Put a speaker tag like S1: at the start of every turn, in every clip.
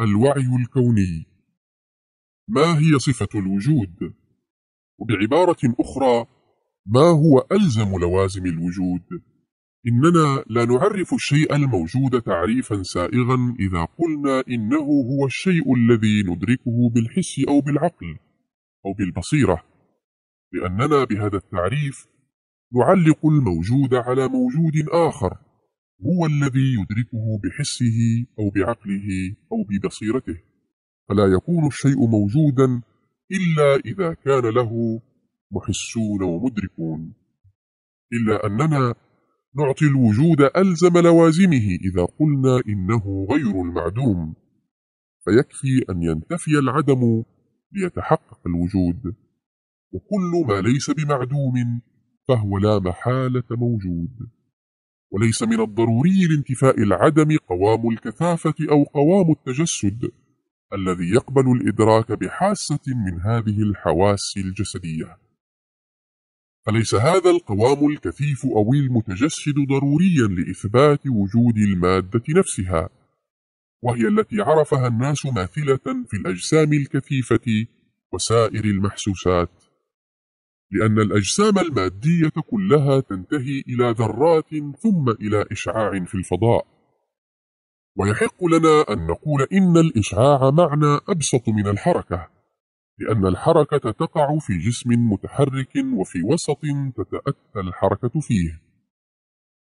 S1: الوعي الكوني ما هي صفة الوجود؟ وبعبارة أخرى ما هو ألزم لوازم الوجود؟ إننا لا نعرف الشيء الموجود تعريفا سائغا إذا قلنا إنه هو الشيء الذي ندركه بالحس أو بالعقل أو بالبصيرة لأننا بهذا التعريف نعلق الموجود على موجود آخر هو الذي يدركه بحسه أو بعقله أو ببصيرته. فلا يكون الشيء موجودا إلا إذا كان له محسون ومدركون. إلا أننا نعطي الوجود ألزم لوازمه إذا قلنا إنه غير المعدوم. فيكفي أن ينتفي العدم ليتحقق الوجود. وكل ما ليس بمعدوم فهو لا محالة موجود. وليس من الضروري لانتفاء العدم قوام الكثافة أو قوام التجسد الذي يقبل الإدراك بحاسة من هذه الحواس الجسدية. فليس هذا القوام الكثيف أو المتجسد ضروريا لإثبات وجود المادة نفسها؟ وهي التي عرفها الناس ماثلة في الأجسام الكثيفة وسائر المحسوسات. لأن الأجسام المادية كلها تنتهي إلى ذرات ثم إلى إشعاع في الفضاء. ويحق لنا أن نقول إن الإشعاع معنى أبسط من الحركة لأن الحركة تقع في جسم متحرك وفي وسط تتأتى الحركة فيه.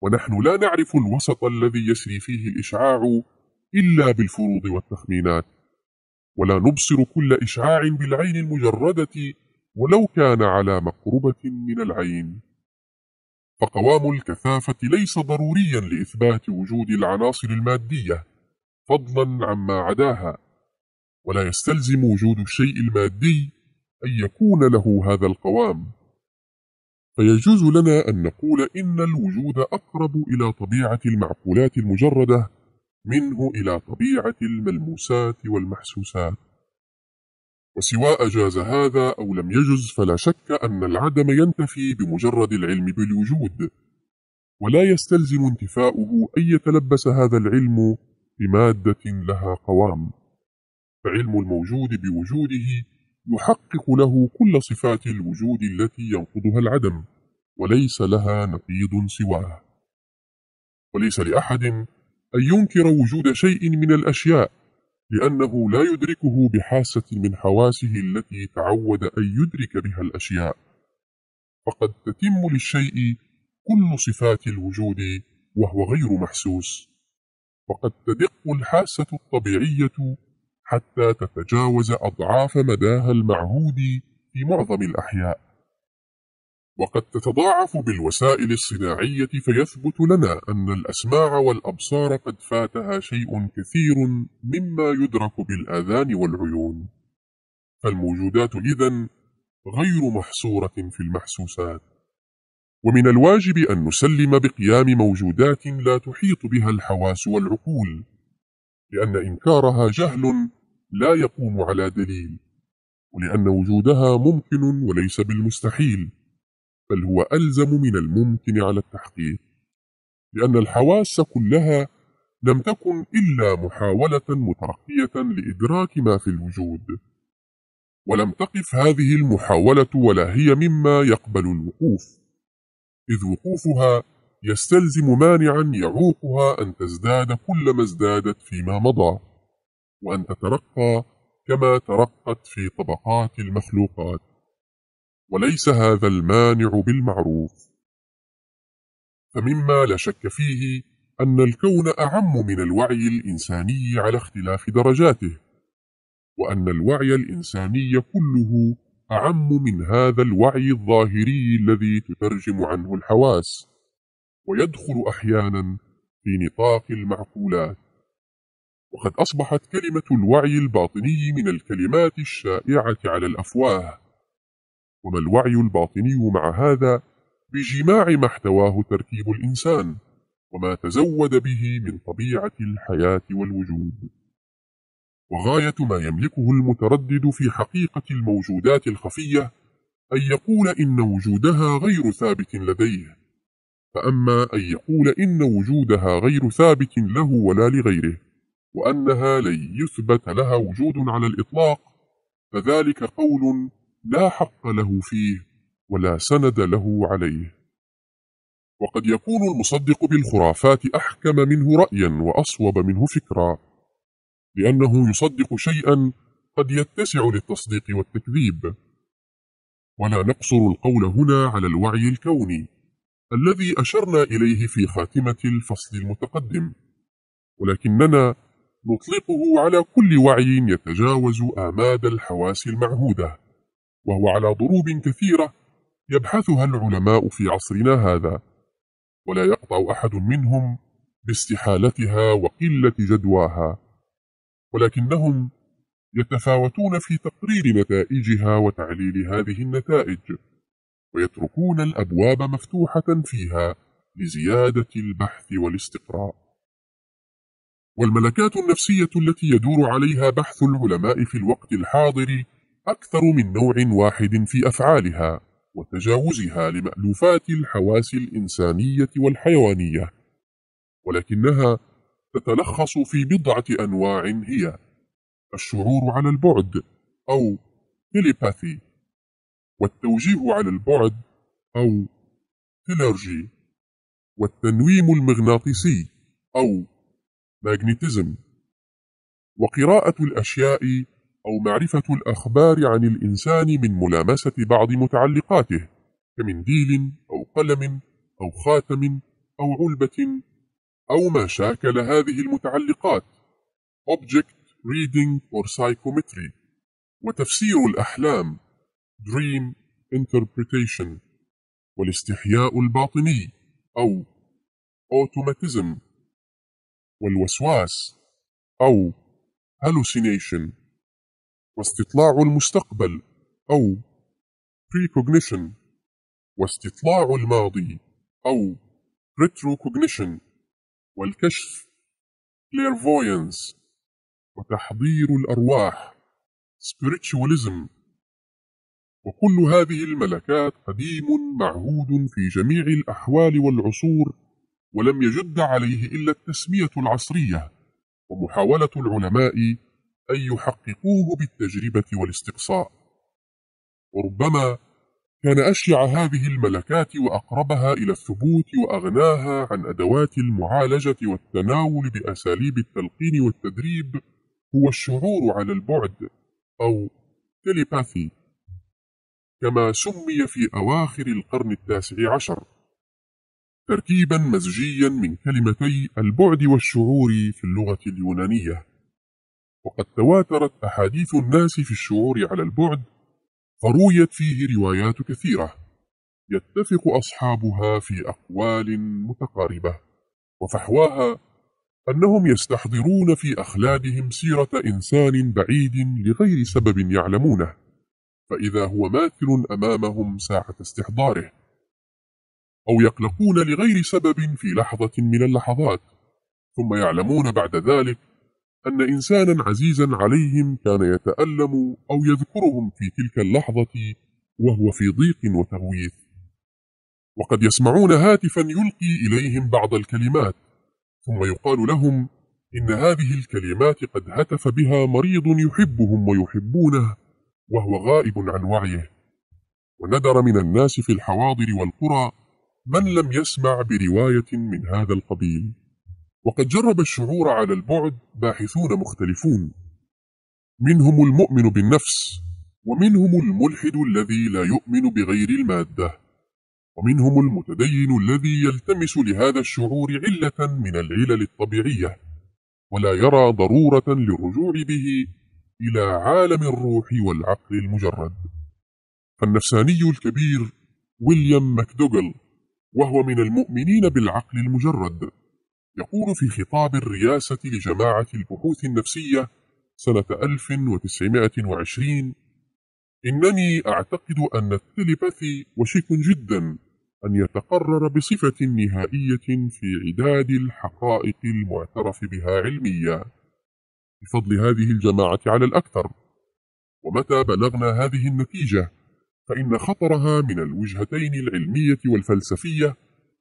S1: ونحن لا نعرف الوسط الذي يسري فيه الإشعاع إلا بالفروض والتخمينات. ولا نبصر كل إشعاع بالعين المجردة ولو كان على مقربة من العين. فقوام الكثافة ليس ضروريا لإثبات وجود العناصر المادية فضلا عما عداها. ولا يستلزم وجود الشيء المادي أن يكون له هذا القوام. فيجوز لنا أن نقول إن الوجود أقرب إلى طبيعة المعقولات المجردة منه إلى طبيعة الملموسات والمحسوسات. وسواء جاز هذا أو لم يجز فلا شك أن العدم ينتفي بمجرد العلم بالوجود. ولا يستلزم انتفاؤه أن يتلبس هذا العلم بمادة لها قوام. فعلم الموجود بوجوده يحقق له كل صفات الوجود التي ينقضها العدم وليس لها نقيض سواه. وليس لأحد أن ينكر وجود شيء من الأشياء. لأنه لا يدركه بحاسة من حواسه التي تعود أن يدرك بها الأشياء. فقد تتم للشيء كل صفات الوجود وهو غير محسوس. وقد تدق الحاسة الطبيعية حتى تتجاوز أضعاف مداها المعهود في معظم الأحياء. وقد تتضاعف بالوسائل الصناعية فيثبت لنا أن الأسماع والأبصار قد فاتها شيء كثير مما يدرك بالآذان والعيون. فالموجودات إذن غير محصورة في المحسوسات. ومن الواجب أن نسلم بقيام موجودات لا تحيط بها الحواس والعقول لأن إنكارها جهل لا يقوم على دليل ولأن وجودها ممكن وليس بالمستحيل. بل هو ألزم من الممكن على التحقيق لأن الحواس كلها لم تكن إلا محاولة مترقية لإدراك ما في الوجود. ولم تقف هذه المحاولة ولا هي مما يقبل الوقوف إذ وقوفها يستلزم مانعا يعوقها أن تزداد كلما ازدادت فيما مضى وأن تترقى كما ترقت في طبقات المخلوقات. وليس هذا المانع بالمعروف. فمما لا شك فيه أن الكون أعم من الوعي الإنساني على اختلاف درجاته وأن الوعي الإنساني كله أعم من هذا الوعي الظاهري الذي تترجم عنه الحواس ويدخل أحيانا في نطاق المعقولات. وقد أصبحت كلمة الوعي الباطني من الكلمات الشائعة على الأفواه. وما الوعي الباطني مع هذا بجماع ما احتواه تركيب الإنسان وما تزود به من طبيعة الحياة والوجود. وغاية ما يملكه المتردد في حقيقة الموجودات الخفية أن يقول إن وجودها غير ثابت لديه. فأما أن يقول إن وجودها غير ثابت له ولا لغيره وأنها لن يثبت لها وجود على الإطلاق فذلك قول لا حق له فيه ولا سند له عليه. وقد يكون المصدق بالخرافات أحكم منه رأيا وأصوب منه فكرا لأنه يصدق شيئا قد يتسع للتصديق والتكذيب. ولا نقصر القول هنا على الوعي الكوني الذي أشرنا إليه في خاتمة الفصل المتقدم. ولكننا نطلقه على كل وعي يتجاوز آماد الحواس المعهودة. وهو على ضروب كثيرة يبحثها العلماء في عصرنا هذا. ولا يقطع أحد منهم باستحالتها وقلة جدواها. ولكنهم يتفاوتون في تقرير نتائجها وتعليل هذه النتائج ويتركون الأبواب مفتوحة فيها لزيادة البحث والاستقراء. والملكات النفسية التي يدور عليها بحث العلماء في الوقت الحاضر أكثر من نوع واحد في أفعالها وتجاوزها لمألوفات الحواس الإنسانية والحيوانية ولكنها تتلخص في بضعة أنواع هي الشعور على البعد أو تيليباثي والتوجيه على البعد أو تيلرجي والتنويم المغناطيسي أو ماغنيتيزم وقراءة الأشياء أو معرفة الأخبار عن الإنسان من ملامسة بعض متعلقاته كمنديل أو قلم أو خاتم أو علبة أو ما شاكل هذه المتعلقات Object Reading or Psychometry وتفسير الأحلام Dream Interpretation والاستحياء الباطني أو Automatism والوسواس أو Hallucination. واستطلاع المستقبل أو Precognition واستطلاع الماضي أو Retrocognition والكشف clairvoyance وتحضير الأرواح spiritualism. وكل هذه الملكات قديم معهود في جميع الأحوال والعصور ولم يجد عليه إلا التسمية العصرية ومحاولة العلماء أن يحققوه بالتجربة والاستقصاء. وربما كان أشيع هذه الملكات وأقربها إلى الثبوت وأغناها عن أدوات المعالجة والتناول بأساليب التلقين والتدريب هو الشعور على البعد أو تليباثي كما سمي في أواخر القرن التاسع عشر. تركيبا مزجيا من كلمتي البعد والشعور في اللغة اليونانية. وقد تواترت أحاديث الناس في الشعور على البعد فرويت فيه روايات كثيرة. يتفق أصحابها في أقوال متقاربة وفحواها أنهم يستحضرون في أخلادهم سيرة إنسان بعيد لغير سبب يعلمونه فإذا هو ماثل أمامهم ساعة استحضاره. أو يقلقون لغير سبب في لحظة من اللحظات ثم يعلمون بعد ذلك أن إنسانا عزيزا عليهم كان يتألم أو يذكرهم في تلك اللحظة وهو في ضيق وتغويث وقد يسمعون هاتفا يلقي إليهم بعض الكلمات ثم يقال لهم إن هذه الكلمات قد هتف بها مريض يحبهم ويحبونه وهو غائب عن وعيه. وندر من الناس في الحواضر والقرى من لم يسمع برواية من هذا القبيل. وقد جرب الشعور على البعد باحثون مختلفون. منهم المؤمن بالنفس ومنهم الملحد الذي لا يؤمن بغير المادة ومنهم المتدين الذي يلتمس لهذا الشعور علة من العلل الطبيعية ولا يرى ضرورة للرجوع به إلى عالم الروح والعقل المجرد. فالنفساني الكبير ويليام ماكدوغل وهو من المؤمنين بالعقل المجرد. يقول في خطاب الرئاسة لجماعة البحوث النفسية سنة 1920 إنني أعتقد أن التليباثي وشيك جدا أن يتقرر بصفة نهائية في عداد الحقائق المعترف بها علميا. بفضل هذه الجماعة على الأكثر. ومتى بلغنا هذه النتيجة؟ فإن خطرها من الوجهتين العلمية والفلسفية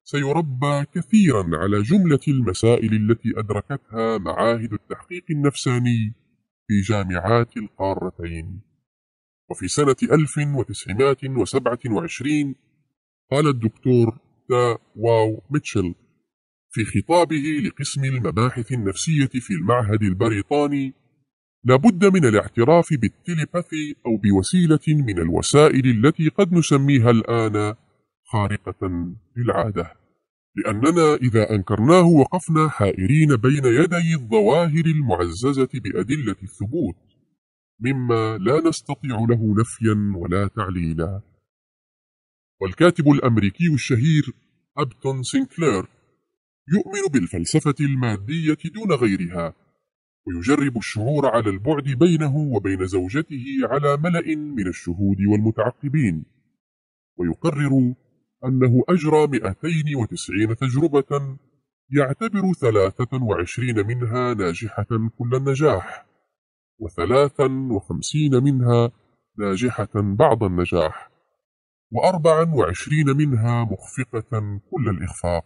S1: سيربى كثيرا على جملة المسائل التي أدركتها معاهد التحقيق النفساني في جامعات القارتين. وفي سنة 1927 قال الدكتور تا واو ميتشل في خطابه لقسم المباحث النفسية في المعهد البريطاني لابد من الاعتراف بالتليباثي أو بوسيلة من الوسائل التي قد نسميها الآن خارقة للعادة لأننا إذا أنكرناه وقفنا حائرين بين يدي الظواهر المعززة بأدلة الثبوت مما لا نستطيع له نفيا ولا تعليلا. والكاتب الأمريكي الشهير أبتون سينكلير يؤمن بالفلسفة المادية دون غيرها ويجرب الشعور على البعد بينه وبين زوجته على ملأ من الشهود والمتعقبين ويقرر أنه أجرى 290 تجربة يعتبر 23 منها ناجحة كل النجاح و53 منها ناجحة بعض النجاح و24 منها مخفقة كل الإخفاق.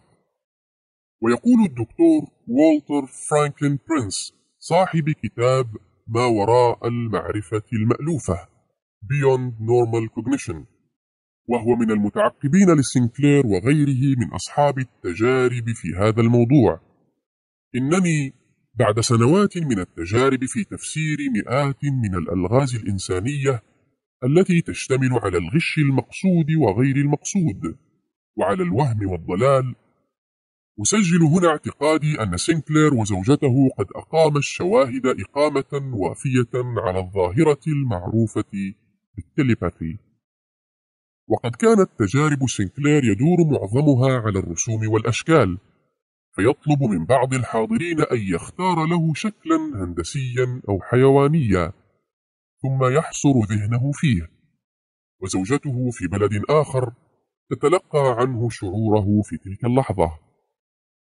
S1: ويقول الدكتور والتر فرانكلين برينس صاحب كتاب ما وراء المعرفة المألوفة Beyond Normal Cognition. وهو من المتعقبين لسنكلير وغيره من أصحاب التجارب في هذا الموضوع. إنني بعد سنوات من التجارب في تفسير مئات من الألغاز الإنسانية التي تشتمل على الغش المقصود وغير المقصود وعلى الوهم والضلال. أسجل هنا اعتقادي أن سينكلير وزوجته قد أقام الشواهد إقامة وافية على الظاهرة المعروفة بالتليباثي. وقد كانت تجارب سينكلير يدور معظمها على الرسوم والأشكال فيطلب من بعض الحاضرين أن يختار له شكلا هندسيا أو حيوانيا ثم يحصر ذهنه فيه. وزوجته في بلد آخر تتلقى عنه شعوره في تلك اللحظة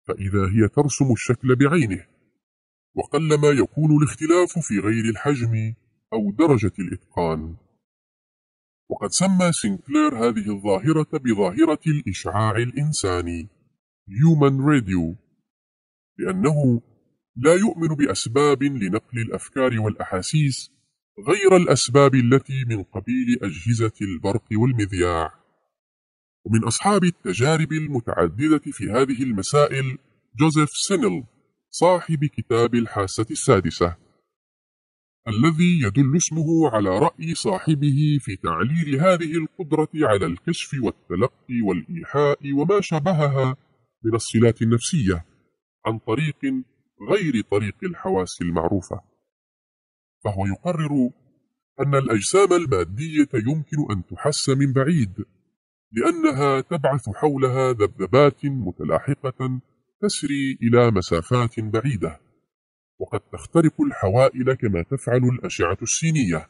S1: فإذا هي ترسم الشكل بعينه. وقلما يكون الاختلاف في غير الحجم أو درجة الإتقان. وقد سمى سينكلير هذه الظاهرة بظاهرة الإشعاع الإنساني Human Radio لأنه لا يؤمن بأسباب لنقل الأفكار والأحاسيس غير الأسباب التي من قبيل أجهزة البرق والمذياع. ومن أصحاب التجارب المتعددة في هذه المسائل جوزيف سينل صاحب كتاب الحاسة السادسة. الذي يدل اسمه على رأي صاحبه في تعليل هذه القدرة على الكشف والتلقي والإيحاء وما شابهها من الصلات النفسية عن طريق غير طريق الحواس المعروفة. فهو يقرر أن الأجسام المادية يمكن أن تحس من بعيد لأنها تبعث حولها ذبذبات متلاحقة تسري إلى مسافات بعيدة. وقد تخترق الحوائل كما تفعل الأشعة السينية.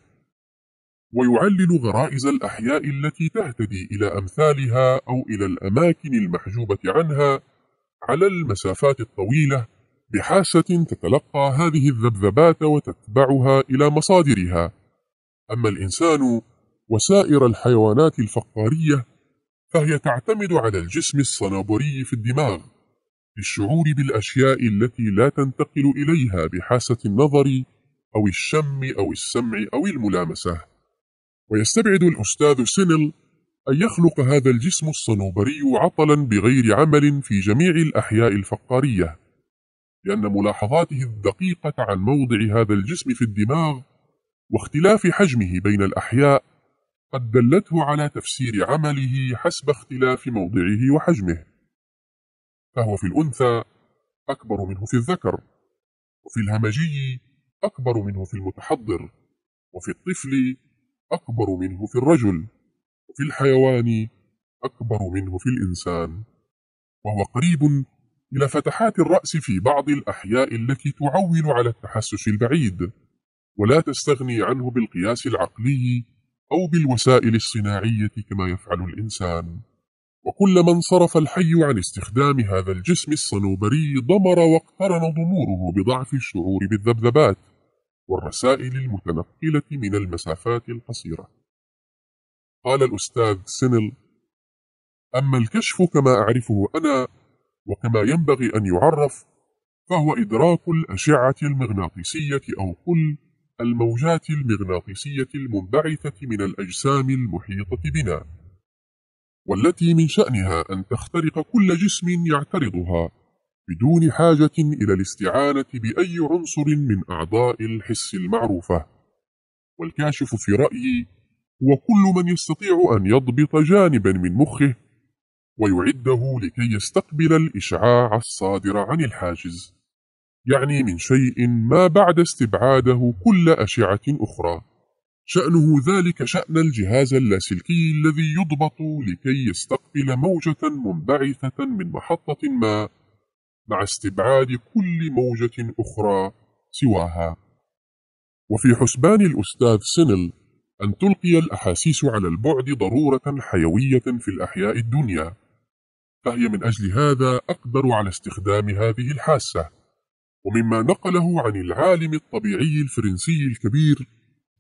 S1: ويعلل غرائز الأحياء التي تهتدي إلى أمثالها أو إلى الأماكن المحجوبة عنها على المسافات الطويلة بحاسة تتلقى هذه الذبذبات وتتبعها إلى مصادرها. أما الإنسان وسائر الحيوانات الفقارية فهي تعتمد على الجسم الصنابري في الدماغ. للشعور بالأشياء التي لا تنتقل إليها بحاسة النظر أو الشم أو السمع أو الملامسة. ويستبعد الأستاذ سينل أن يخلق هذا الجسم الصنوبري عطلا بغير عمل في جميع الأحياء الفقارية لأن ملاحظاته الدقيقة عن موضع هذا الجسم في الدماغ واختلاف حجمه بين الأحياء قد دلته على تفسير عمله حسب اختلاف موضعه وحجمه. فهو في الأنثى أكبر منه في الذكر وفي الهمجي أكبر منه في المتحضر وفي الطفل أكبر منه في الرجل وفي الحيوان أكبر منه في الإنسان. وهو قريب إلى فتحات الرأس في بعض الأحياء التي تعول على التحسس البعيد ولا تستغني عنه بالقياس العقلي أو بالوسائل الصناعية كما يفعل الإنسان. وكلما انصرف الحي عن استخدام هذا الجسم الصنوبري ضمر واقترن ضموره بضعف الشعور بالذبذبات والرسائل المتنقلة من المسافات القصيرة. قال الأستاذ سينل أما الكشف كما أعرفه أنا وكما ينبغي أن يعرف فهو إدراك الأشعة المغناطيسية أو قل الموجات المغناطيسية المنبعثة من الأجسام المحيطة بنا. والتي من شأنها أن تخترق كل جسم يعترضها بدون حاجة إلى الاستعانة بأي عنصر من أعضاء الحس المعروفة. والكاشف في رأيي هو كل من يستطيع أن يضبط جانبا من مخه ويعده لكي يستقبل الإشعاع الصادر عن الحاجز يعني من شيء ما بعد استبعاده كل أشعة أخرى. شأنه ذلك شأن الجهاز اللاسلكي الذي يضبط لكي يستقبل موجة منبعثة من محطة ما مع استبعاد كل موجة أخرى سواها. وفي حسبان الأستاذ سينل أن تلقي الأحاسيس على البعد ضرورة حيوية في الأحياء الدنيا. فهي من أجل هذا أقدر على استخدام هذه الحاسة. ومما نقله عن العالم الطبيعي الفرنسي الكبير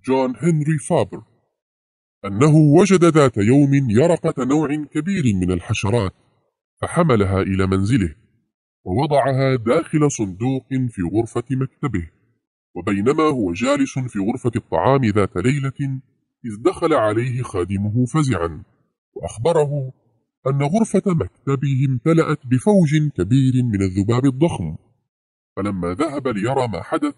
S1: جون هنري فابر. أنه وجد ذات يوم يرقة نوع كبير من الحشرات فحملها إلى منزله ووضعها داخل صندوق في غرفة مكتبه وبينما هو جالس في غرفة الطعام ذات ليلة إذ دخل عليه خادمه فزعا وأخبره أن غرفة مكتبه امتلأت بفوج كبير من الذباب الضخم. فلما ذهب ليرى ما حدث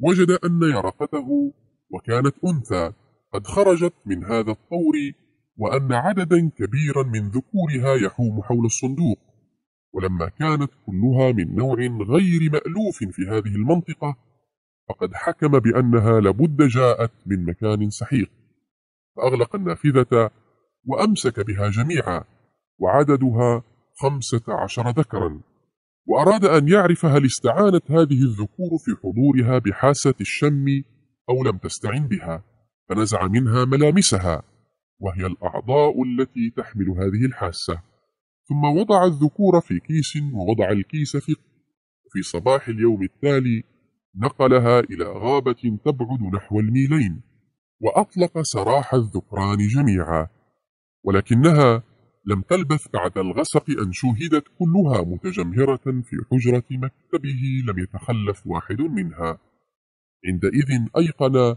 S1: وجد أن يرقته وكانت أنثى قد خرجت من هذا الطور وأن عددا كبيرا من ذكورها يحوم حول الصندوق. ولما كانت كلها من نوع غير مألوف في هذه المنطقة فقد حكم بأنها لابد جاءت من مكان سحيق. فأغلق النافذة وأمسك بها جميعا وعددها خمسة عشر ذكرا. وأراد أن يعرف هل استعانت هذه الذكور في حضورها بحاسة الشم أو لم تستعن بها فنزع منها ملامسها وهي الأعضاء التي تحمل هذه الحاسة. ثم وضع الذكور في كيس ووضع الكيس في في صباح اليوم التالي نقلها إلى غابة تبعد نحو الميلين وأطلق سراح الذكران جميعا. ولكنها لم تلبث بعد الغسق أن شوهدت كلها متجمهرة في حجرة مكتبه لم يتخلف واحد منها. عندئذ أيقن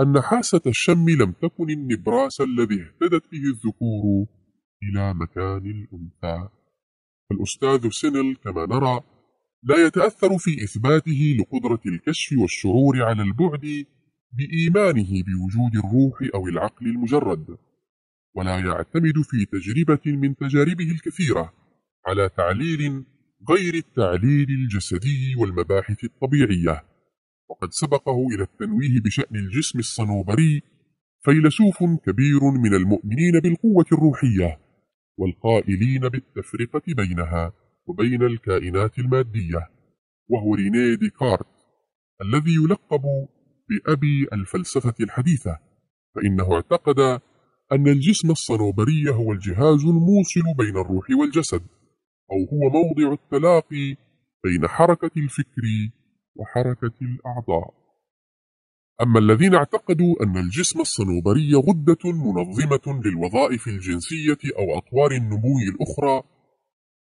S1: أن حاسة الشم لم تكن النبراس الذي اهتدت به الذكور إلى مكان الأنثى. فالأستاذ سينل كما نرى لا يتأثر في إثباته لقدرة الكشف والشعور على البعد بإيمانه بوجود الروح أو العقل المجرد ولا يعتمد في تجربة من تجاربه الكثيرة على تعليل غير التعليل الجسدي والمباحث الطبيعية. وقد سبقه إلى التنويه بشأن الجسم الصنوبري فيلسوف كبير من المؤمنين بالقوة الروحية والقائلين بالتفرقة بينها وبين الكائنات المادية وهو رينيه ديكارت الذي يلقب بأبي الفلسفة الحديثة فإنه اعتقد أن الجسم الصنوبري هو الجهاز الموصل بين الروح والجسد أو هو موضع التلاقي بين حركة الفكر وحركة الأعضاء. أما الذين اعتقدوا أن الجسم الصنوبري غدة منظمة للوظائف الجنسية أو أطوار النمو الأخرى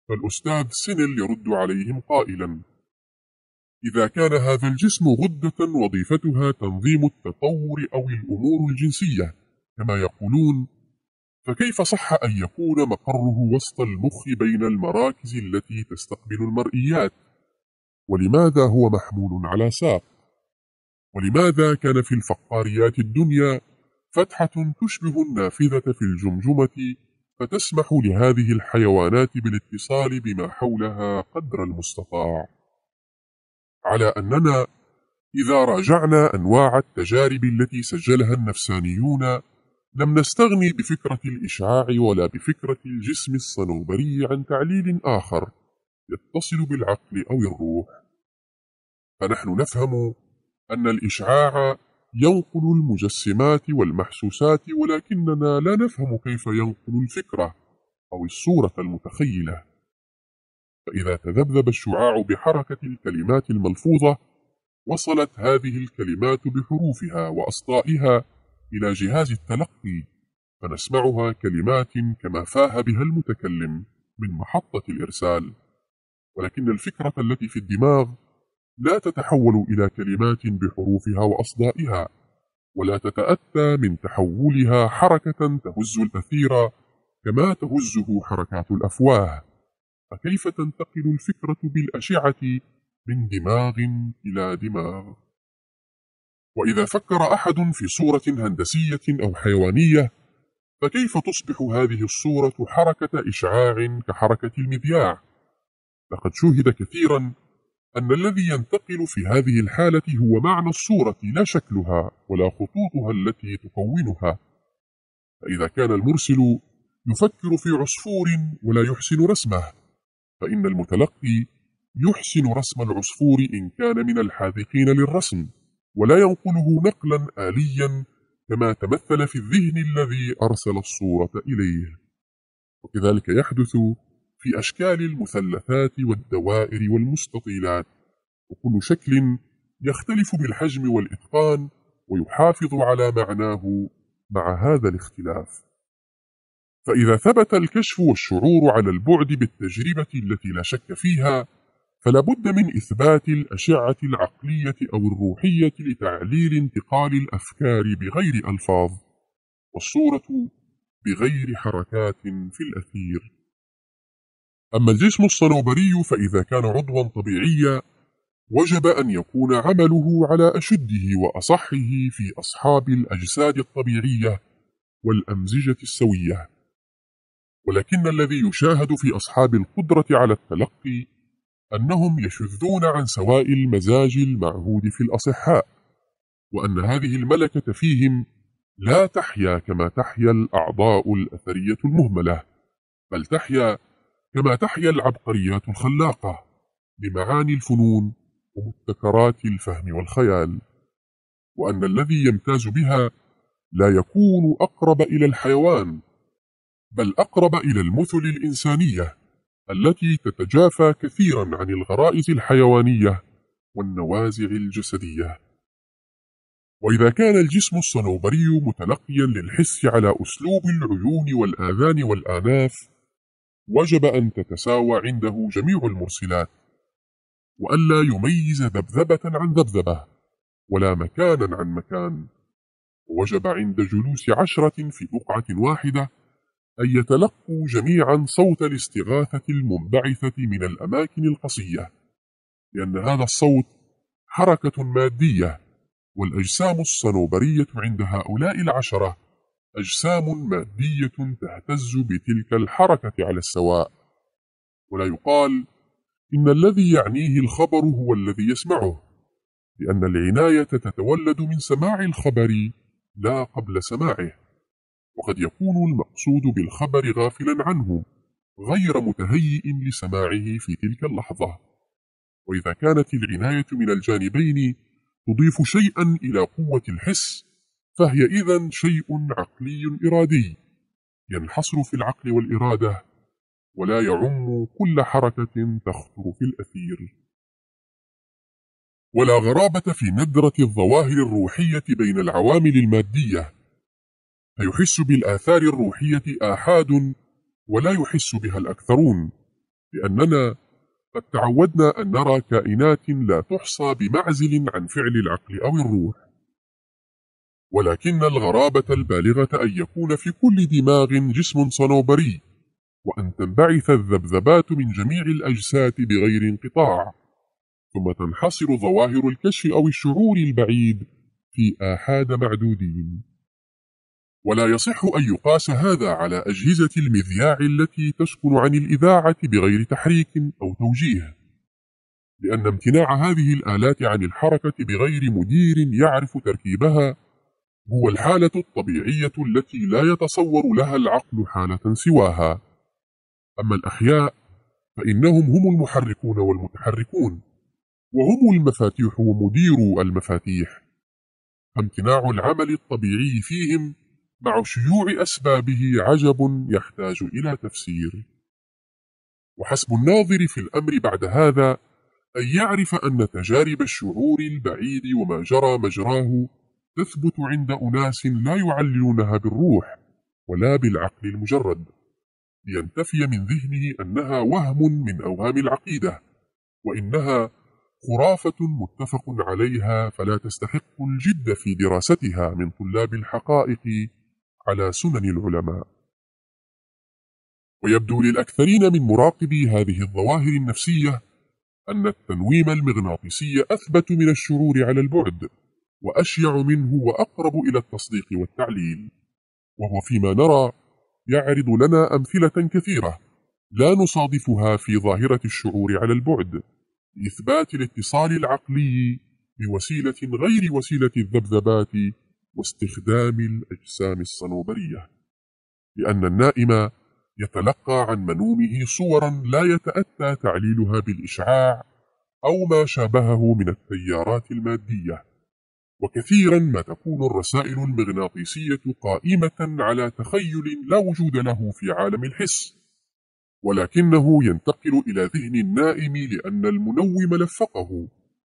S1: فالأستاذ سينل يرد عليهم قائلا إذا كان هذا الجسم غدة وظيفتها تنظيم التطور أو الأمور الجنسية كما يقولون فكيف صح أن يكون مقره وسط المخ بين المراكز التي تستقبل المرئيات؟ ولماذا هو محمول على ساق؟ ولماذا كان في الفقاريات الدنيا فتحة تشبه النافذة في الجمجمة فتسمح لهذه الحيوانات بالاتصال بما حولها قدر المستطاع؟ على أننا إذا راجعنا أنواع التجارب التي سجلها النفسانيون لم نستغني بفكرة الإشعاع ولا بفكرة الجسم الصنوبري عن تعليل آخر. يتصل بالعقل أو الروح. فنحن نفهم أن الإشعاع ينقل المجسمات والمحسوسات ولكننا لا نفهم كيف ينقل الفكرة أو الصورة المتخيلة. فإذا تذبذب الشعاع بحركة الكلمات الملفوظة وصلت هذه الكلمات بحروفها وأصدائها إلى جهاز التلقي فنسمعها كلمات كما فاه بها المتكلم من محطة الإرسال. ولكن الفكرة التي في الدماغ لا تتحول إلى كلمات بحروفها وأصدائها ولا تتأتى من تحولها حركة تهز الأثير كما تهزه حركات الأفواه. فكيف تنتقل الفكرة بالأشعة من دماغ إلى دماغ؟ وإذا فكر أحد في صورة هندسية أو حيوانية فكيف تصبح هذه الصورة حركة إشعاع كحركة المذياع؟ لقد شوهد كثيرا أن الذي ينتقل في هذه الحالة هو معنى الصورة لا شكلها ولا خطوطها التي تكونها. فإذا كان المرسل يفكر في عصفور ولا يحسن رسمه فإن المتلقي يحسن رسم العصفور إن كان من الحاذقين للرسم ولا ينقله نقلا آليا كما تمثل في الذهن الذي أرسل الصورة إليه. وكذلك يحدث في أشكال المثلثات والدوائر والمستطيلات وكل شكل يختلف بالحجم والإتقان ويحافظ على معناه مع هذا الاختلاف. فإذا ثبت الكشف والشعور على البعد بالتجربة التي لا شك فيها فلا بد من إثبات الأشعة العقلية أو الروحية لتعليل انتقال الأفكار بغير ألفاظ والصورة بغير حركات في الأثير. أما الجسم الصنوبري فإذا كان عضوا طبيعيا وجب أن يكون عمله على أشده وأصحه في أصحاب الأجساد الطبيعية والأمزجة السوية. ولكن الذي يشاهد في أصحاب القدرة على التلقي أنهم يشذون عن سواء المزاج المعهود في الأصحاء وأن هذه الملكة فيهم لا تحيا كما تحيا الأعضاء الأثرية المهملة بل تحيا كما تحيا العبقريات الخلاقة بمعاني الفنون ومبتكرات الفهم والخيال وأن الذي يمتاز بها لا يكون أقرب إلى الحيوان بل أقرب إلى المثل الإنسانية التي تتجافى كثيرا عن الغرائز الحيوانية والنوازع الجسدية. وإذا كان الجسم الصنوبري متلقيا للحس على أسلوب العيون والآذان والآناف وجب أن تتساوى عنده جميع المرسلات وألا يميز ذبذبة عن ذبذبة ولا مكانا عن مكان. ووجب عند جلوس عشرة في بقعة واحدة أن يتلقوا جميعا صوت الاستغاثة المنبعثة من الأماكن القصية لأن هذا الصوت حركة مادية والأجسام الصنوبرية عند هؤلاء العشرة أجسام مادية تهتز بتلك الحركة على السواء. ولا يقال إن الذي يعنيه الخبر هو الذي يسمعه لأن العناية تتولد من سماع الخبر لا قبل سماعه. وقد يكون المقصود بالخبر غافلا عنه غير متهيئ لسماعه في تلك اللحظة. وإذا كانت العناية من الجانبين تضيف شيئا إلى قوة الحس فهي إذا شيء عقلي إرادي. ينحصر في العقل والإرادة ولا يعم كل حركة تخطر في الأثير. ولا غرابة في ندرة الظواهر الروحية بين العوامل المادية. فيحس بالآثار الروحية آحاد ولا يحس بها الأكثرون لأننا قد تعودنا أن نرى كائنات لا تحصى بمعزل عن فعل العقل أو الروح. ولكن الغرابة البالغة أن يكون في كل دماغ جسم صنوبري وأن تنبعث الذبذبات من جميع الأجساد بغير انقطاع. ثم تنحصر ظواهر الكشف أو الشعور البعيد في آحاد معدودين. ولا يصح أن يقاس هذا على أجهزة المذياع التي تسكن عن الإذاعة بغير تحريك أو توجيه لأن امتناع هذه الآلات عن الحركة بغير مدير يعرف تركيبها هو الحالة الطبيعية التي لا يتصور لها العقل حالة سواها. أما الأحياء فإنهم هم المحركون والمتحركون وهم المفاتيح ومدير المفاتيح. فامتناع العمل الطبيعي فيهم مع شيوع أسبابه عجب يحتاج إلى تفسير. وحسب الناظر في الأمر بعد هذا أن يعرف أن تجارب الشعور البعيد وما جرى مجراه تثبت عند أناس لا يعللونها بالروح ولا بالعقل المجرد لينتفي من ذهنه أنها وهم من أوهام العقيدة وإنها خرافة متفق عليها فلا تستحق الجد في دراستها من طلاب الحقائق على سنن العلماء. ويبدو للأكثرين من مراقبي هذه الظواهر النفسية أن التنويم المغناطيسي أثبت من الشرور على البعد. وأشيع منه وأقرب إلى التصديق والتعليل. وهو فيما نرى يعرض لنا أمثلة كثيرة لا نصادفها في ظاهرة الشعور على البعد لإثبات الاتصال العقلي بوسيلة غير وسيلة الذبذبات واستخدام الأجسام الصنوبرية لأن النائم يتلقى عن منومه صورا لا يتأتى تعليلها بالإشعاع أو ما شابهه من التيارات المادية. وكثيرا ما تكون الرسائل المغناطيسية قائمة على تخيل لا وجود له في عالم الحس. ولكنه ينتقل إلى ذهن النائم لأن المنوم لفقه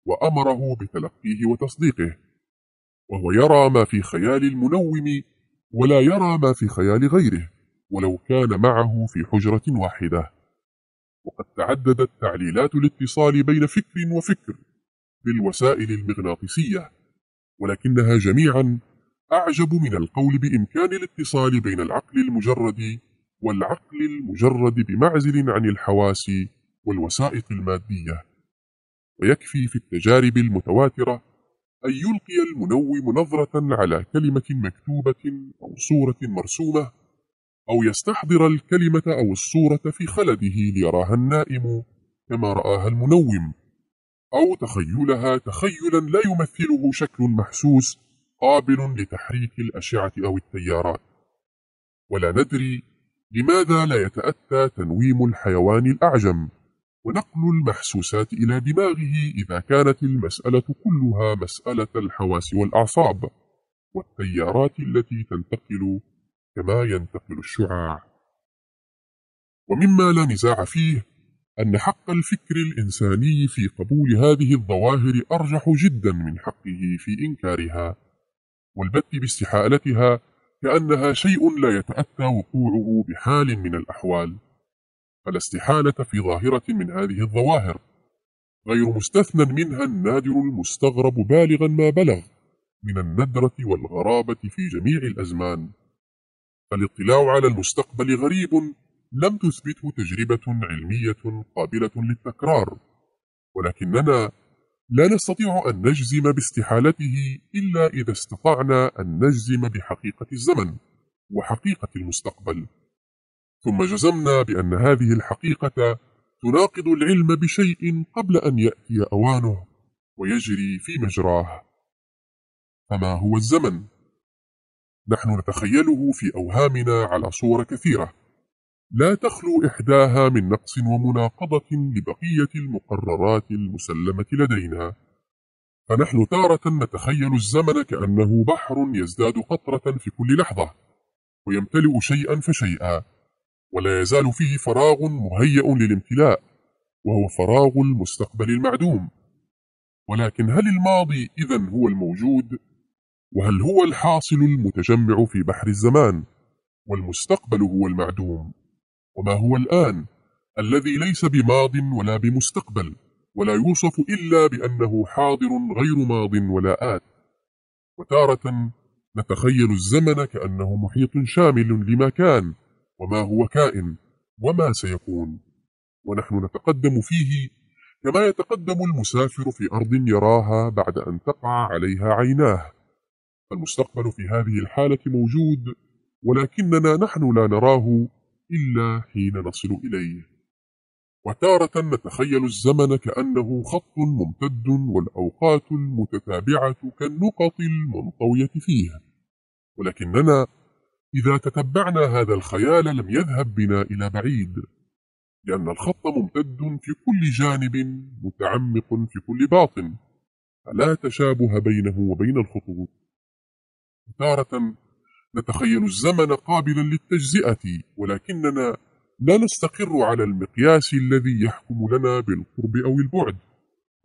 S1: وأمره بتلقيه وتصديقه. وهو يرى ما في خيال المنوم ولا يرى ما في خيال غيره ولو كان معه في حجرة واحدة. وقد تعددت تعليلات الاتصال بين فكر وفكر بالوسائل المغناطيسية. ولكنها جميعا أعجب من القول بإمكان الاتصال بين العقل المجرد والعقل المجرد بمعزل عن الحواس والوسائط المادية. ويكفي في التجارب المتواترة أن يلقي المنوم نظرة على كلمة مكتوبة أو صورة مرسومة أو يستحضر الكلمة أو الصورة في خلده ليراها النائم كما رآها المنوم. أو تخيلها تخيلا لا يمثله شكل محسوس قابل لتحريك الأشعة أو التيارات. ولا ندري لماذا لا يتأتى تنويم الحيوان الأعجم ونقل المحسوسات إلى دماغه إذا كانت المسألة كلها مسألة الحواس والأعصاب والتيارات التي تنتقل كما ينتقل الشعاع. ومما لا نزاع فيه أن حق الفكر الإنساني في قبول هذه الظواهر أرجح جدا من حقه في إنكارها والبت باستحالتها كأنها شيء لا يتأتى وقوعه بحال من الأحوال فلا استحالة في ظاهرة من هذه الظواهر غير مستثنى منها النادر المستغرب بالغا ما بلغ من الندرة والغرابة في جميع الأزمان فالاطلاع على المستقبل غريب لم تثبته تجربة علمية قابلة للتكرار. ولكننا لا نستطيع أن نجزم باستحالته إلا إذا استطعنا أن نجزم بحقيقة الزمن وحقيقة المستقبل. ثم جزمنا بأن هذه الحقيقة تناقض العلم بشيء قبل أن يأتي أوانه ويجري في مجراه. فما هو الزمن؟ نحن نتخيله في أوهامنا على صور كثيرة. لا تخلو إحداها من نقص ومناقضة لبقية المقررات المسلمة لدينا فنحن تارة نتخيل الزمن كأنه بحر يزداد قطرة في كل لحظة ويمتلئ شيئا فشيئا ولا يزال فيه فراغ مهيأ للامتلاء وهو فراغ المستقبل المعدوم ولكن هل الماضي إذا هو الموجود؟ وهل هو الحاصل المتجمع في بحر الزمان؟ والمستقبل هو المعدوم وما هو الآن؟ الذي ليس بماض ولا بمستقبل ولا يوصف إلا بأنه حاضر غير ماض ولا آت. وتارة نتخيل الزمن كأنه محيط شامل لما كان وما هو كائن وما سيكون. ونحن نتقدم فيه كما يتقدم المسافر في أرض يراها بعد أن تقع عليها عيناه. فالمستقبل في هذه الحالة موجود ولكننا نحن لا نراه إلا حين نصل إليه. وتارة نتخيل الزمن كأنه خط ممتد والأوقات المتتابعة كالنقط المنطوية فيه ولكننا إذا تتبعنا هذا الخيال لم يذهب بنا إلى بعيد لأن الخط ممتد في كل جانب متعمق في كل باطن فلا تشابه بينه وبين الخطوط. تارة نتخيل الزمن قابلا للتجزئة ولكننا لا نستقر على المقياس الذي يحكم لنا بالقرب أو البعد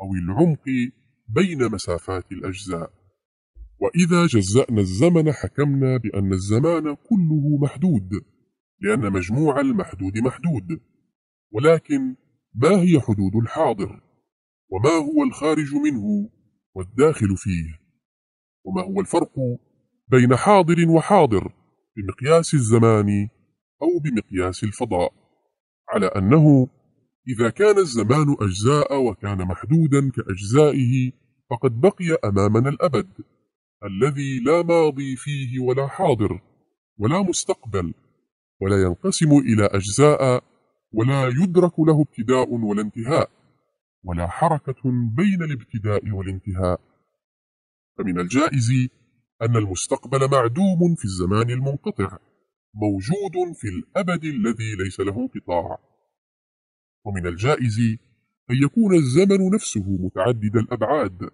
S1: أو العمق بين مسافات الأجزاء. وإذا جزأنا الزمن حكمنا بأن الزمان كله محدود لأن مجموع المحدود محدود. ولكن ما هي حدود الحاضر؟ وما هو الخارج منه والداخل فيه؟ وما هو الفرق بين حاضر وحاضر بمقياس الزمان أو بمقياس الفضاء على أنه إذا كان الزمان أجزاء وكان محدودا كأجزائه فقد بقي أمامنا الأبد الذي لا ماضي فيه ولا حاضر ولا مستقبل ولا ينقسم إلى أجزاء ولا يدرك له ابتداء ولا انتهاء ولا حركة بين الابتداء والانتهاء. فمن الجائز أن المستقبل معدوم في الزمان المنقطع موجود في الأبد الذي ليس له انقطاع ومن الجائز أن يكون الزمن نفسه متعدد الأبعاد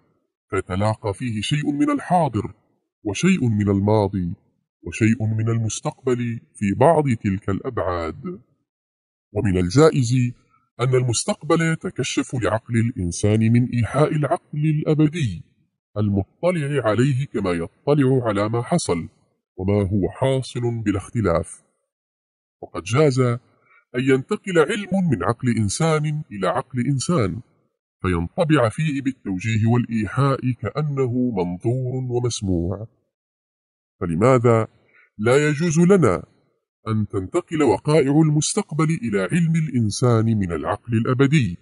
S1: فيتلاقى فيه شيء من الحاضر وشيء من الماضي وشيء من المستقبل في بعض تلك الأبعاد. ومن الجائز أن المستقبل يتكشف لعقل الإنسان من إيحاء العقل الأبدي. المطلع عليه كما يطلع على ما حصل وما هو حاصل بلا اختلاف. وقد جاز أن ينتقل علم من عقل إنسان إلى عقل إنسان فينطبع فيه بالتوجيه والإيحاء كأنه منظور ومسموع. فلماذا لا يجوز لنا أن تنتقل وقائع المستقبل إلى علم الإنسان من العقل الأبدي؟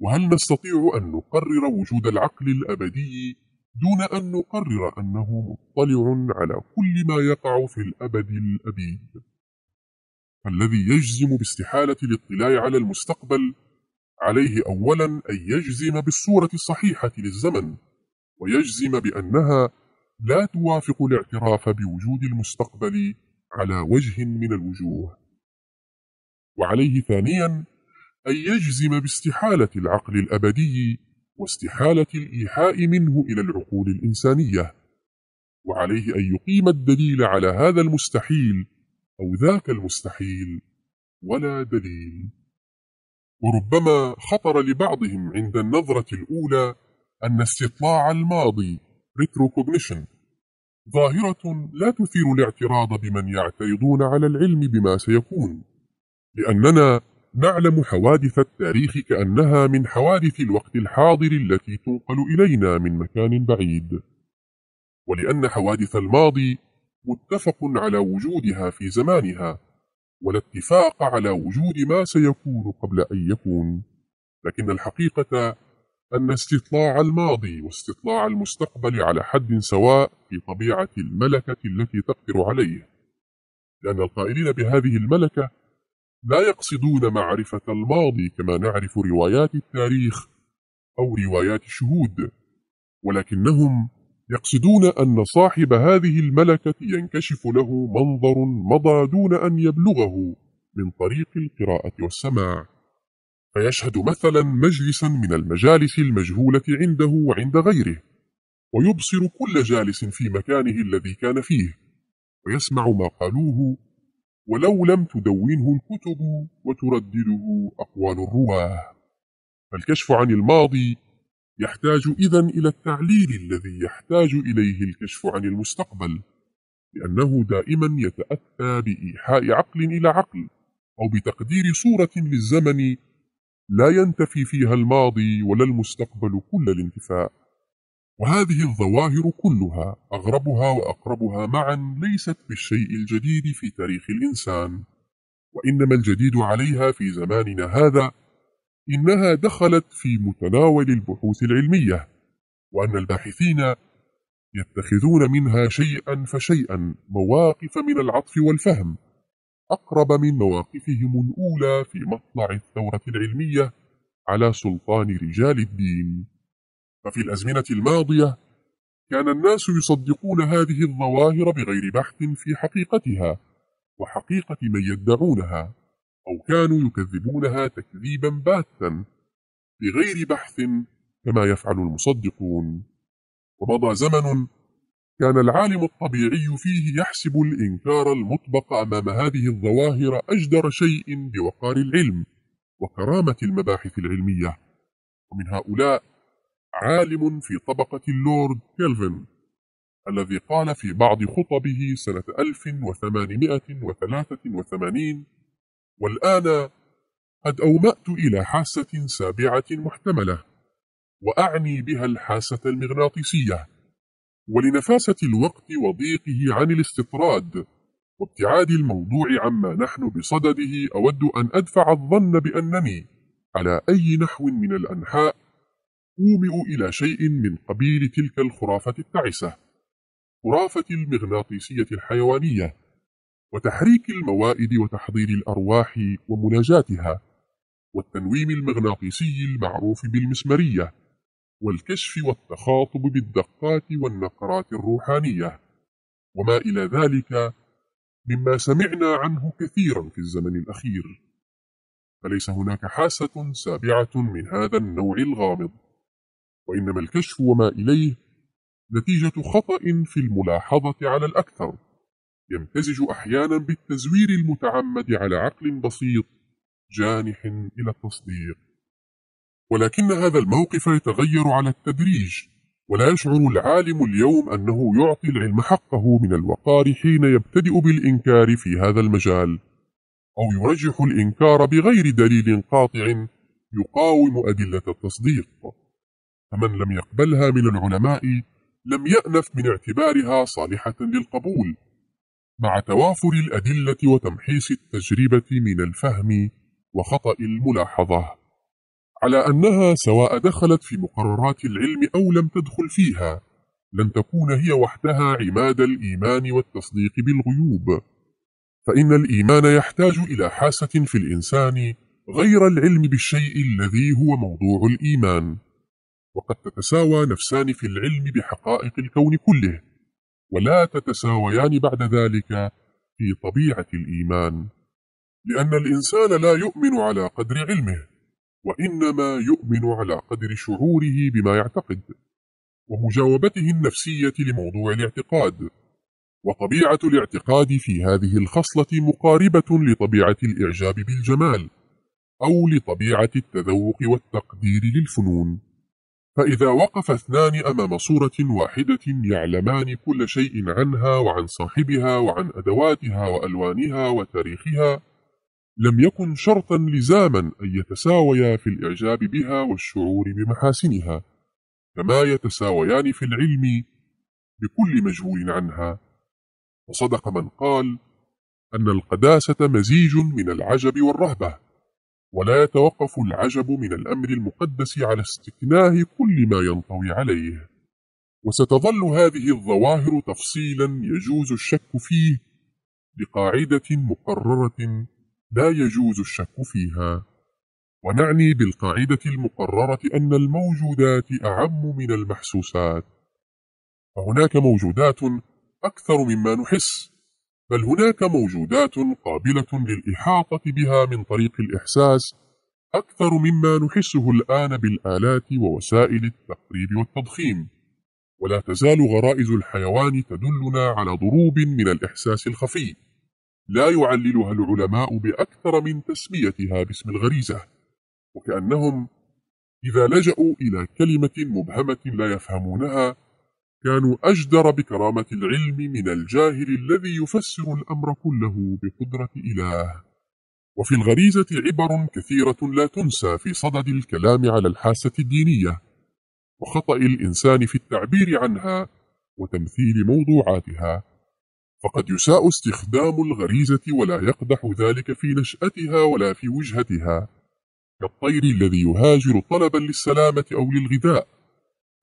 S1: وهل نستطيع أن نقرر وجود العقل الأبدي دون أن نقرر أنه مطلع على كل ما يقع في الأبد الأبيد. فالذي يجزم باستحالة الاطلاع على المستقبل عليه أولا أن يجزم بالصورة الصحيحة للزمن ويجزم بأنها لا توافق الاعتراف بوجود المستقبل على وجه من الوجوه. وعليه ثانيا أن يجزم باستحالة العقل الأبدي واستحالة الإيحاء منه إلى العقول الإنسانية. وعليه أن يقيم الدليل على هذا المستحيل أو ذاك المستحيل ولا دليل. وربما خطر لبعضهم عند النظرة الأولى أن استطلاع الماضي retrocognition ظاهرة لا تثير الاعتراض بمن يعترضون على العلم بما سيكون لأننا نعلم حوادث التاريخ كأنها من حوادث الوقت الحاضر التي تنقل إلينا من مكان بعيد. ولأن حوادث الماضي متفق على وجودها في زمانها ولا اتفاق على وجود ما سيكون قبل أن يكون. لكن الحقيقة أن استطلاع الماضي واستطلاع المستقبل على حد سواء في طبيعة الملكة التي تقدر عليه. لأن القائلين بهذه الملكة لا يقصدون معرفة الماضي كما نعرف روايات التاريخ أو روايات الشهود ولكنهم يقصدون أن صاحب هذه الملكة ينكشف له منظر مضى دون أن يبلغه من طريق القراءة والسماع. فيشهد مثلا مجلسا من المجالس المجهولة عنده وعند غيره ويبصر كل جالس في مكانه الذي كان فيه ويسمع ما قالوه ولو لم تدونه الكتب وتردده أقوال الرواه. فالكشف عن الماضي يحتاج إذا إلى التعليل الذي يحتاج إليه الكشف عن المستقبل لأنه دائما يتأتى بإيحاء عقل إلى عقل أو بتقدير صورة للزمن لا ينتفي فيها الماضي ولا المستقبل كل الانتفاء. وهذه الظواهر كلها أغربها وأقربها معا ليست بالشيء الجديد في تاريخ الإنسان. وإنما الجديد عليها في زماننا هذا إنها دخلت في متناول البحوث العلمية وأن الباحثين يتخذون منها شيئا فشيئا مواقف من العطف والفهم أقرب من مواقفهم الأولى في مطلع الثورة العلمية على سلطان رجال الدين. ففي الأزمنة الماضية كان الناس يصدقون هذه الظواهر بغير بحث في حقيقتها وحقيقة من يدعونها أو كانوا يكذبونها تكذيبا باتا بغير بحث كما يفعل المصدقون. ومضى زمن كان العالم الطبيعي فيه يحسب الإنكار المطبق أمام هذه الظواهر أجدر شيء بوقار العلم وكرامة المباحث العلمية. ومن هؤلاء عالم في طبقة اللورد كيلفن الذي قال في بعض خطبه سنة 1883 والآن قد أومأت إلى حاسة سابعة محتملة وأعني بها الحاسة المغناطيسية ولنفاسة الوقت وضيقه عن الاستطراد وابتعاد الموضوع عما نحن بصدده أود أن أدفع الظن بأنني على أي نحو من الأنحاء أومئ إلى شيء من قبيل تلك الخرافة التعسة خرافة المغناطيسية الحيوانية وتحريك الموائد وتحضير الأرواح ومناجاتها والتنويم المغناطيسي المعروف بالمسمرية والكشف والتخاطب بالدقات والنقرات الروحانية وما إلى ذلك مما سمعنا عنه كثيرا في الزمن الأخير. فليس هناك حاسة سابعة من هذا النوع الغامض. وإنما الكشف وما إليه نتيجة خطأ في الملاحظة على الأكثر. يمتزج أحيانا بالتزوير المتعمد على عقل بسيط جانح إلى التصديق. ولكن هذا الموقف يتغير على التدريج ولا يشعر العالم اليوم أنه يعطي العلم حقه من الوقار حين يبتدئ بالإنكار في هذا المجال أو يرجح الإنكار بغير دليل قاطع يقاوم أدلة التصديق. فمن لم يقبلها من العلماء لم يأنف من اعتبارها صالحة للقبول مع توافر الأدلة وتمحيص التجربة من الفهم وخطأ الملاحظة على أنها سواء دخلت في مقررات العلم أو لم تدخل فيها لن تكون هي وحدها عماد الإيمان والتصديق بالغيوب فإن الإيمان يحتاج إلى حاسة في الإنسان غير العلم بالشيء الذي هو موضوع الإيمان. وقد تتساوى نفسان في العلم بحقائق الكون كله ولا تتساويان بعد ذلك في طبيعة الإيمان. لأن الإنسان لا يؤمن على قدر علمه وإنما يؤمن على قدر شعوره بما يعتقد ومجاوبته النفسية لموضوع الاعتقاد. وطبيعة الاعتقاد في هذه الخصلة مقاربة لطبيعة الإعجاب بالجمال أو لطبيعة التذوق والتقدير للفنون. فإذا وقف اثنان أمام صورة واحدة يعلمان كل شيء عنها وعن صاحبها وعن أدواتها وألوانها وتاريخها لم يكن شرطا لزاما أن يتساويا في الإعجاب بها والشعور بمحاسنها كما يتساويان في العلم بكل مجهول عنها. وصدق من قال أن القداسة مزيج من العجب والرهبة. ولا يتوقف العجب من الأمر المقدس على استكناه كل ما ينطوي عليه. وستظل هذه الظواهر تفصيلا يجوز الشك فيه بقاعدة مقررة لا يجوز الشك فيها. ونعني بالقاعدة المقررة أن الموجودات أعم من المحسوسات. فهناك موجودات أكثر مما نحس. بل هناك موجودات قابلة للإحاطة بها من طريق الإحساس أكثر مما نحسه الآن بالآلات ووسائل التقريب والتضخيم. ولا تزال غرائز الحيوان تدلنا على ضروب من الإحساس الخفي. لا يعللها العلماء بأكثر من تسميتها باسم الغريزة. وكأنهم إذا لجأوا إلى كلمة مبهمة لا يفهمونها كانوا أجدر بكرامة العلم من الجاهل الذي يفسر الأمر كله بقدرة إله. وفي الغريزة عبر كثيرة لا تنسى في صدد الكلام على الحاسة الدينية وخطأ الإنسان في التعبير عنها وتمثيل موضوعاتها. فقد يساء استخدام الغريزة ولا يقدح ذلك في نشأتها ولا في وجهتها كالطير الذي يهاجر طلبا للسلامة أو للغذاء.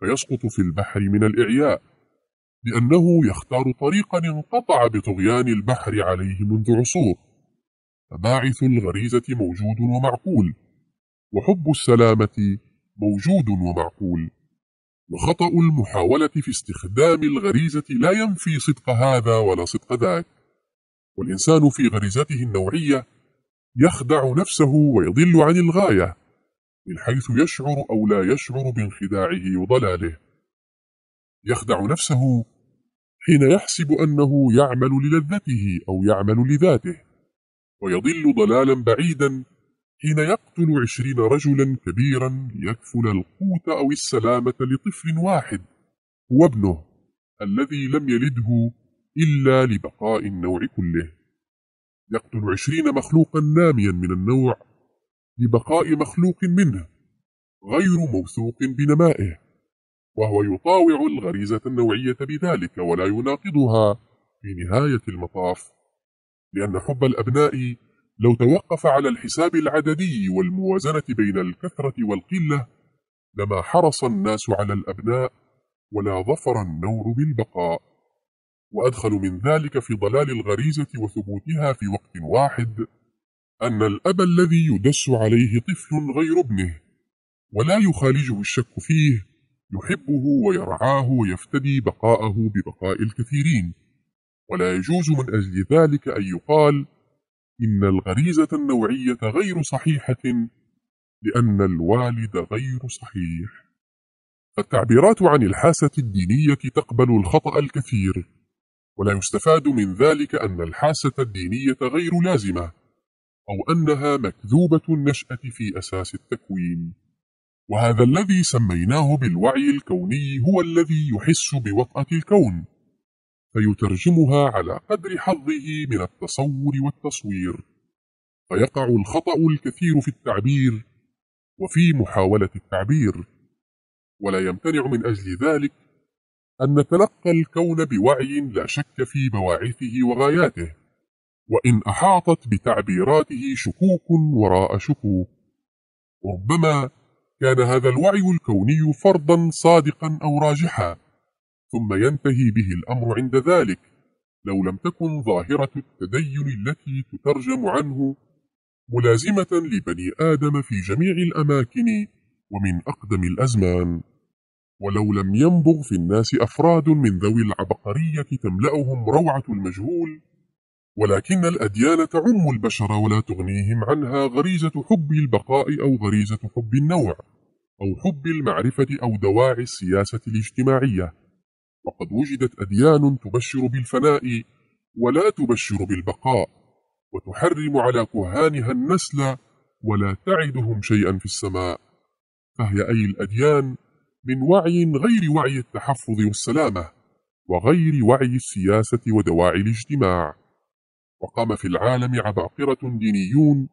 S1: فيسقط في البحر من الإعياء لأنه يختار طريقا انقطع بطغيان البحر عليه منذ عصور. فباعث الغريزة موجود ومعقول وحب السلامة موجود ومعقول. وخطأ المحاولة في استخدام الغريزة لا ينفي صدق هذا ولا صدق ذاك. والإنسان في غريزته النوعية يخدع نفسه ويضل عن الغاية. من حيث يشعر أو لا يشعر بانخداعه وضلاله. يخدع نفسه حين يحسب أنه يعمل للذته أو يعمل لذاته ويضل ضلالا بعيدا حين يقتل عشرين رجلا كبيرا ليكفل القوت أو السلامة لطفل واحد هو ابنه الذي لم يلده إلا لبقاء النوع كله. يقتل عشرين مخلوقا ناميا من النوع لبقاء مخلوق منه غير موثوق بنمائه وهو يطاوع الغريزة النوعية بذلك ولا يناقضها في نهاية المطاف. لأن حب الأبناء لو توقف على الحساب العددي والموازنة بين الكثرة والقلة لما حرص الناس على الأبناء ولا ظفر النور بالبقاء. وأدخل من ذلك في ضلال الغريزة وثبوتها في وقت واحد. أن الأب الذي يدس عليه طفل غير ابنه ولا يخالجه الشك فيه يحبه ويرعاه ويفتدي بقاءه ببقاء الكثيرين. ولا يجوز من أجل ذلك أن يقال إن الغريزة النوعية غير صحيحة لأن الوالد غير صحيح. فالتعبيرات عن الحاسة الدينية تقبل الخطأ الكثير ولا يستفاد من ذلك أن الحاسة الدينية غير لازمة. أو أنها مكذوبة النشأة في أساس التكوين. وهذا الذي سميناه بالوعي الكوني هو الذي يحس بوطأة الكون فيترجمها على قدر حظه من التصور والتصوير. فيقع الخطأ الكثير في التعبير وفي محاولة التعبير. ولا يمتنع من أجل ذلك أن نتلقى الكون بوعي لا شك في بواعثه وغاياته. وإن أحاطت بتعبيراته شكوك وراء شكوك. ربما كان هذا الوعي الكوني فرضا صادقا أو راجحا ثم ينتهي به الأمر عند ذلك لو لم تكن ظاهرة التدين التي تترجم عنه ملازمة لبني آدم في جميع الأماكن ومن أقدم الأزمان. ولو لم ينبغ في الناس أفراد من ذوي العبقرية تملأهم روعة المجهول ولكن الأديان تعم البشر ولا تغنيهم عنها غريزة حب البقاء أو غريزة حب النوع أو حب المعرفة أو دواعي السياسة الاجتماعية. وقد وجدت أديان تبشر بالفناء ولا تبشر بالبقاء وتحرم على كهانها النسل ولا تعدهم شيئا في السماء. فهي أي الأديان من وعي غير وعي التحفظ والسلامة وغير وعي السياسة ودواعي الاجتماع. وقام في العالم عباقرة دينيون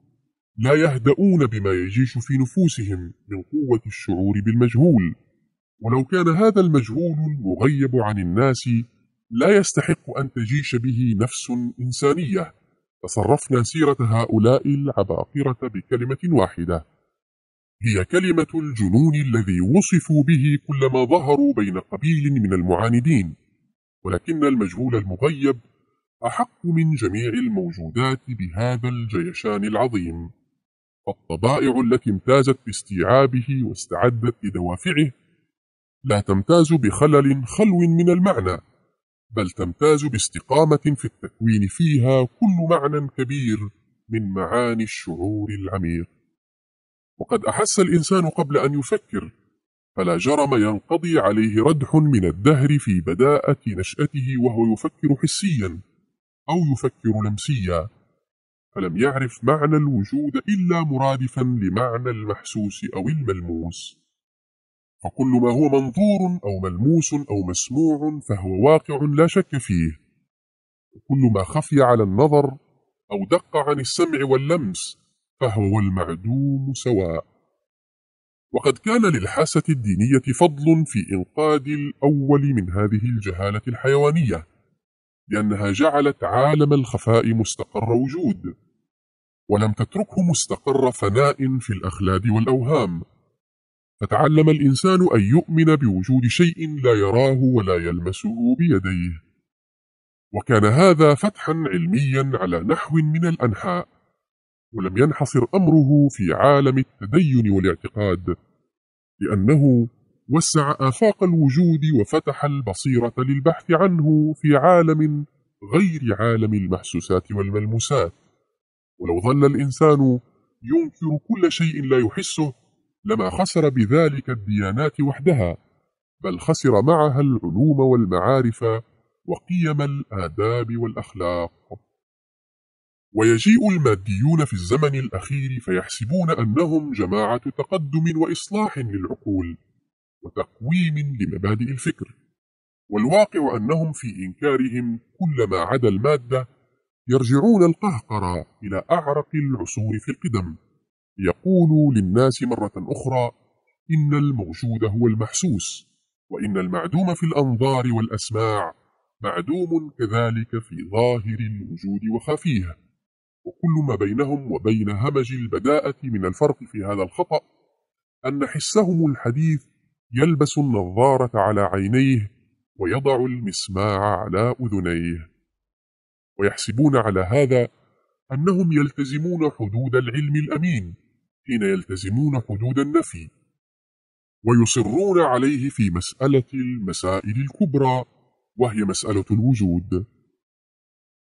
S1: لا يهدؤون بما يجيش في نفوسهم من قوة الشعور بالمجهول. ولو كان هذا المجهول المغيب عن الناس لا يستحق أن تجيش به نفس إنسانية. تصرفنا سيرة هؤلاء العباقرة بكلمة واحدة. هي كلمة الجنون الذي وصفوا به كلما ظهروا بين قبيل من المعاندين. ولكن المجهول المغيب أحق من جميع الموجودات بهذا الجيشان العظيم. فالطبائع التي امتازت باستيعابه واستعدت لدوافعه لا تمتاز بخلل خلو من المعنى بل تمتاز باستقامة في التكوين فيها كل معنى كبير من معاني الشعور العميق. وقد أحس الإنسان قبل أن يفكر فلا جرم ينقضي عليه ردح من الدهر في بداءة نشأته وهو يفكر حسيا. أو يفكر لمسيا. فلم يعرف معنى الوجود إلا مرادفا لمعنى المحسوس أو الملموس. فكل ما هو منظور أو ملموس أو مسموع فهو واقع لا شك فيه. وكل ما خفي على النظر أو دق عن السمع واللمس فهو والمعدوم سواء. وقد كان للحاسة الدينية فضل في إنقاذ الأول من هذه الجهالة الحيوانية. لأنها جعلت عالم الخفاء مستقر وجود ولم تتركه مستقر فناء في الأخلاد والأوهام. فتعلم الإنسان أن يؤمن بوجود شيء لا يراه ولا يلمسه بيديه. وكان هذا فتحا علميا على نحو من الأنحاء ولم ينحصر أمره في عالم التدين والاعتقاد لأنه وسع آفاق الوجود وفتح البصيرة للبحث عنه في عالم غير عالم المحسوسات والملموسات. ولو ظل الإنسان ينكر كل شيء لا يحسه لما خسر بذلك الديانات وحدها بل خسر معها العلوم والمعارف وقيم الآداب والأخلاق. ويجيء الماديون في الزمن الأخير فيحسبون أنهم جماعة تقدم وإصلاح للعقول. وتقويم لمبادئ الفكر. والواقع أنهم في إنكارهم كل ما عدا المادة يرجعون القهقرة إلى أعرق العصور في القدم. ليقولوا للناس مرة أخرى إن الموجود هو المحسوس وإن المعدوم في الأنظار والأسماع معدوم كذلك في ظاهر الوجود وخفيه. وكل ما بينهم وبين همج البداءة من الفرق في هذا الخطأ أن حسهم الحديث يلبس النظارة على عينيه ويضع المسماع على أذنيه. ويحسبون على هذا أنهم يلتزمون حدود العلم الأمين حين يلتزمون حدود النفي. ويصرون عليه في مسألة المسائل الكبرى وهي مسألة الوجود.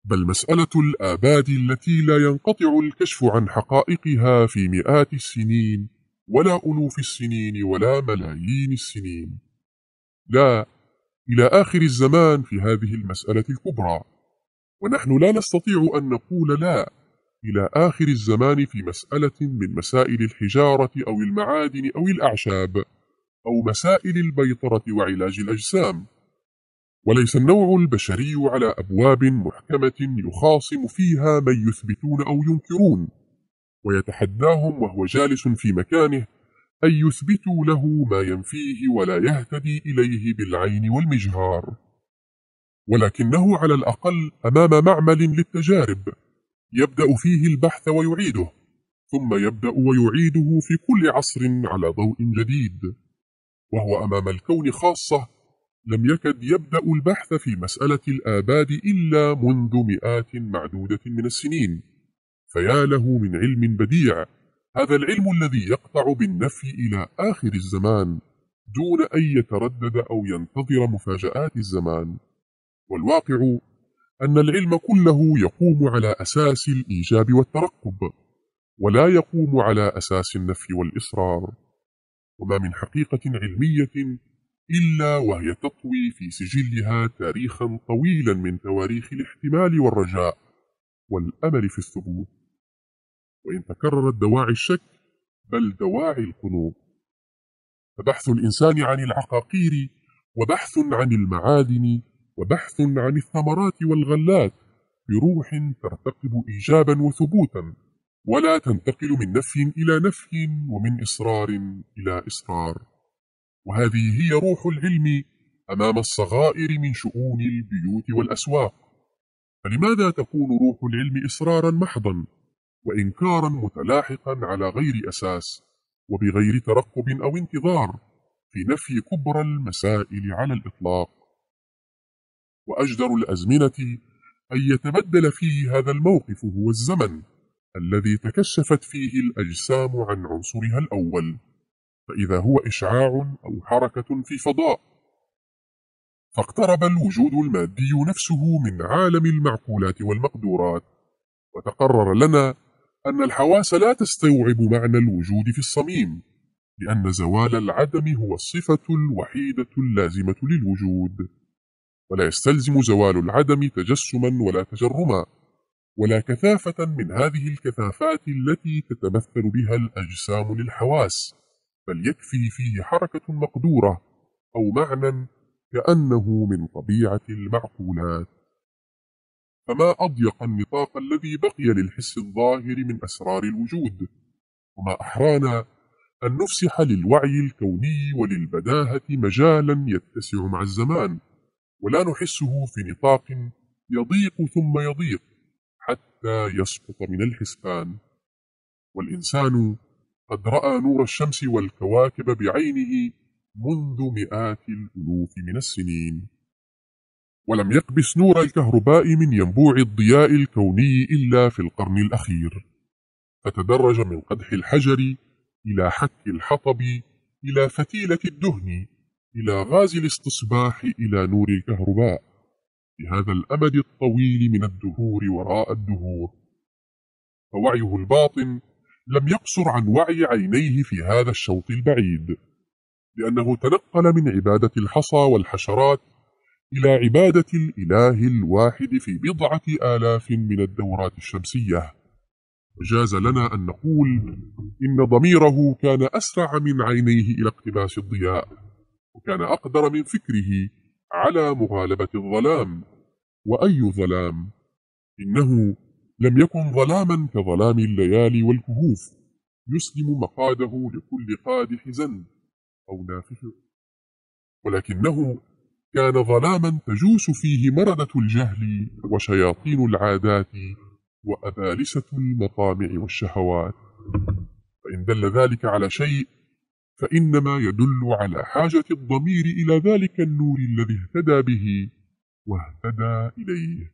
S1: بل مسألة الآباد التي لا ينقطع الكشف عن حقائقها في مئات السنين ولا ألوف السنين ولا ملايين السنين. لا إلى آخر الزمان في هذه المسألة الكبرى. ونحن لا نستطيع أن نقول لا إلى آخر الزمان في مسألة من مسائل الحجارة أو المعادن أو الأعشاب أو مسائل البيطرة وعلاج الأجسام. وليس النوع البشري على أبواب محكمة يخاصم فيها من يثبتون أو ينكرون. ويتحداهم وهو جالس في مكانه أن يثبتوا له ما ينفيه ولا يهتدي إليه بالعين والمجهار. ولكنه على الأقل أمام معمل للتجارب يبدأ فيه البحث ويعيده ثم يبدأ ويعيده في كل عصر على ضوء جديد. وهو أمام الكون خاصة لم يكد يبدأ البحث في مسألة الآباد إلا منذ مئات معدودة من السنين. فيا له من علم بديع. هذا العلم الذي يقطع بالنفي إلى آخر الزمان دون أن يتردد أو ينتظر مفاجآت الزمان. والواقع أن العلم كله يقوم على أساس الإيجاب والترقب ولا يقوم على أساس النفي والإصرار. وما من حقيقة علمية إلا وهي تطوي في سجلها تاريخا طويلا من تواريخ الاحتمال والرجاء والأمل في الثبوت. وإن تكررت دواعي الشك بل دواعي القنوط فبحث الإنسان عن العقاقير وبحث عن المعادن وبحث عن الثمرات والغلات بروح ترتقب إيجابا وثبوتا ولا تنتقل من نفي إلى نفي ومن إصرار إلى إصرار. وهذه هي روح العلم أمام الصغائر من شؤون البيوت والأسواق. فلماذا تكون روح العلم إصرارا محضا؟ وإنكارا متلاحقا على غير أساس وبغير ترقب أو انتظار في نفي كبرى المسائل على الإطلاق. وأجدر الأزمنة أن يتبدل فيه هذا الموقف هو الزمن الذي تكشفت فيه الأجسام عن عنصرها الأول فإذا هو إشعاع أو حركة في فضاء. فاقترب الوجود المادي نفسه من عالم المعقولات والمقدورات وتقرر لنا أن الحواس لا تستوعب معنى الوجود في الصميم لأن زوال العدم هو الصفة الوحيدة اللازمة للوجود. ولا يستلزم زوال العدم تجسما ولا تجرما ولا كثافة من هذه الكثافات التي تتمثل بها الأجسام للحواس بل يكفي فيه حركة مقدورة أو معنى كأنه من طبيعة المعقولات. فما أضيق النطاق الذي بقي للحس الظاهر من أسرار الوجود. وما أحرانا أن نفسح للوعي الكوني وللبداهة مجالا يتسع مع الزمان. ولا نحسه في نطاق يضيق ثم يضيق حتى يسقط من الحسبان. والإنسان قد رأى نور الشمس والكواكب بعينه منذ مئات الألوف من السنين. ولم يقبس نور الكهرباء من ينبوع الضياء الكوني إلا في القرن الأخير. فتدرج من قدح الحجر إلى حك الحطب إلى فتيلة الدهن إلى غاز الاستصباح إلى نور الكهرباء. بهذا الأمد الطويل من الدهور وراء الدهور. فوعيه الباطن لم يقصر عن وعي عينيه في هذا الشوط البعيد لأنه تنقل من عبادة الحصى والحشرات إلى عبادة الإله الواحد في بضعة آلاف من الدورات الشمسية. وجاز لنا أن نقول إن ضميره كان أسرع من عينيه إلى اقتباس الضياء وكان أقدر من فكره على مغالبة الظلام. وأي ظلام؟ إنه لم يكن ظلاما كظلام الليالي والكهوف يسلم مقاده لكل قادح زند أو نافخ ولكنه كان ظلاما تجوس فيه مردة الجهل وشياطين العادات وأبالسة المطامع والشهوات. فإن دل ذلك على شيء فإنما يدل على حاجة الضمير إلى ذلك النور الذي اهتدى به واهتدى إليه.